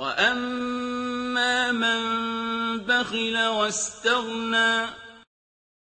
وَأَمَّا مَن بَخِلَ وَاسْتَغْنَىٰ